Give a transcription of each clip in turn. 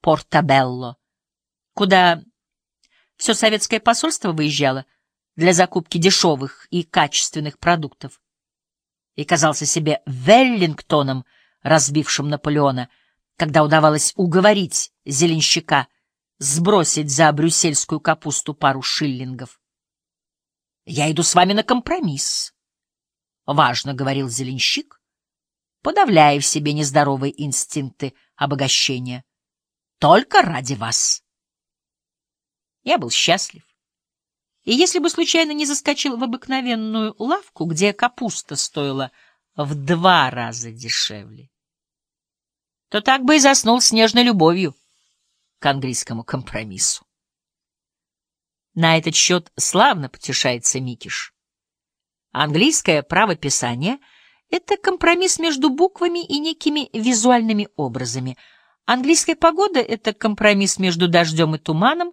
Портабелло, куда все советское посольство выезжало для закупки дешевых и качественных продуктов, и казался себе Веллингтоном, разбившим Наполеона, когда удавалось уговорить зеленщика сбросить за брюссельскую капусту пару шиллингов. «Я иду с вами на компромисс», — важно говорил зеленщик, подавляя в себе нездоровые инстинкты обогащения. «Только ради вас». Я был счастлив. И если бы случайно не заскочил в обыкновенную лавку, где капуста стоила в два раза дешевле, то так бы и заснул с нежной любовью к английскому компромиссу. На этот счет славно потешается Микиш. Английское правописание — это компромисс между буквами и некими визуальными образами. Английская погода — это компромисс между дождем и туманом.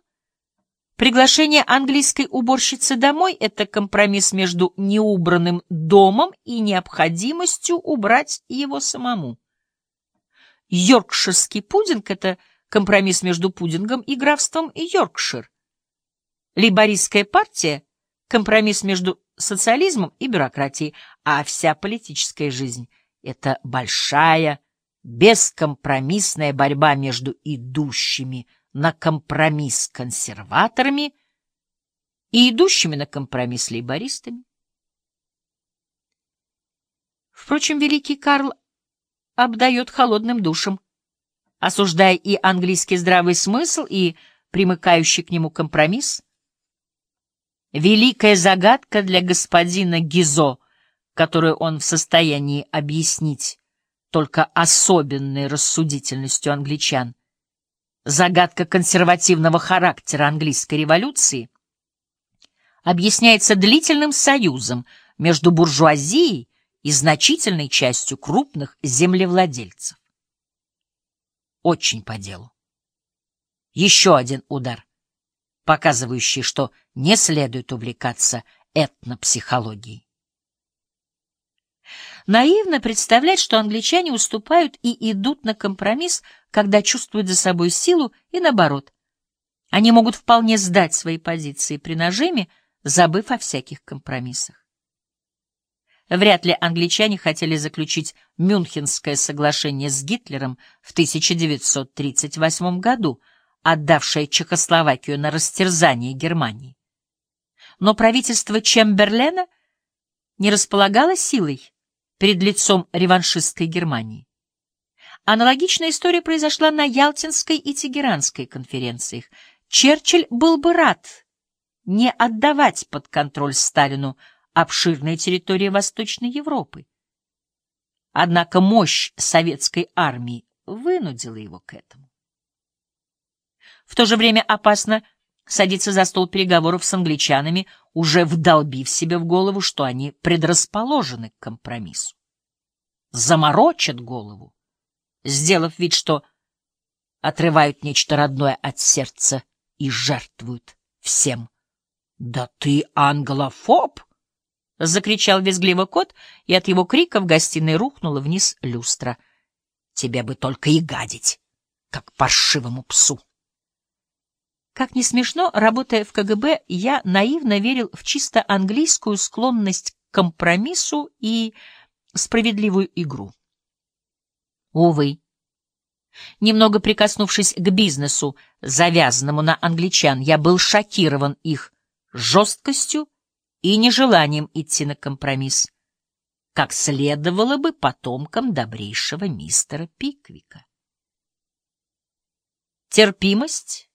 Приглашение английской уборщицы домой — это компромисс между неубранным домом и необходимостью убрать его самому. Йоркширский пудинг — это компромисс между пудингом и графством Йоркшир. Лейбористская партия — компромисс между социализмом и бюрократией, а вся политическая жизнь — это большая, бескомпромиссная борьба между идущими на компромисс консерваторами и идущими на компромисс лейбористами. Впрочем, великий Карл обдает холодным душем, осуждая и английский здравый смысл, и примыкающий к нему компромисс. Великая загадка для господина Гизо, которую он в состоянии объяснить только особенной рассудительностью англичан, загадка консервативного характера английской революции, объясняется длительным союзом между буржуазией и значительной частью крупных землевладельцев. Очень по делу. Еще один удар, показывающий, что не следует увлекаться этнопсихологией. Наивно представлять, что англичане уступают и идут на компромисс, когда чувствуют за собой силу, и наоборот. Они могут вполне сдать свои позиции при нажиме, забыв о всяких компромиссах. Вряд ли англичане хотели заключить Мюнхенское соглашение с Гитлером в 1938 году, отдавшее Чехословакию на растерзание Германии. Но правительство Чемберлена не располагало силой перед лицом реваншистской Германии. Аналогичная история произошла на Ялтинской и Тегеранской конференциях. Черчилль был бы рад не отдавать под контроль Сталину обширная территория Восточной Европы. Однако мощь советской армии вынудила его к этому. В то же время опасно садиться за стол переговоров с англичанами, уже вдолбив себе в голову, что они предрасположены к компромиссу. Заморочат голову, сделав вид, что отрывают нечто родное от сердца и жертвуют всем. — Да ты англофоб! — закричал визгливо кот, и от его крика в гостиной рухнула вниз люстра. — Тебе бы только и гадить, как паршивому псу. Как ни смешно, работая в КГБ, я наивно верил в чисто английскую склонность к компромиссу и справедливую игру. Увы. Немного прикоснувшись к бизнесу, завязанному на англичан, я был шокирован их жесткостью и нежеланием идти на компромисс, как следовало бы потомкам добрейшего мистера Пиквика. Терпимость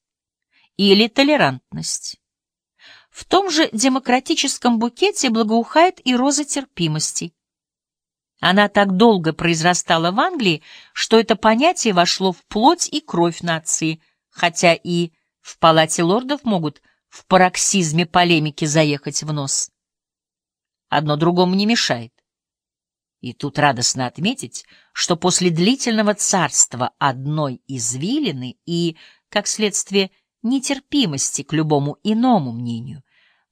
или толерантность. В том же демократическом букете благоухает и роза терпимости. Она так долго произрастала в Англии, что это понятие вошло в плоть и кровь нации, хотя и в палате лордов могут в пароксизме полемики заехать в нос. Одно другому не мешает. И тут радостно отметить, что после длительного царства одной извилины и, как следствие, нетерпимости к любому иному мнению,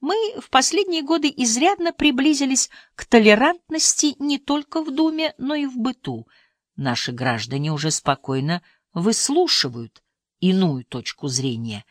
мы в последние годы изрядно приблизились к толерантности не только в Думе, но и в быту. Наши граждане уже спокойно выслушивают иную точку зрения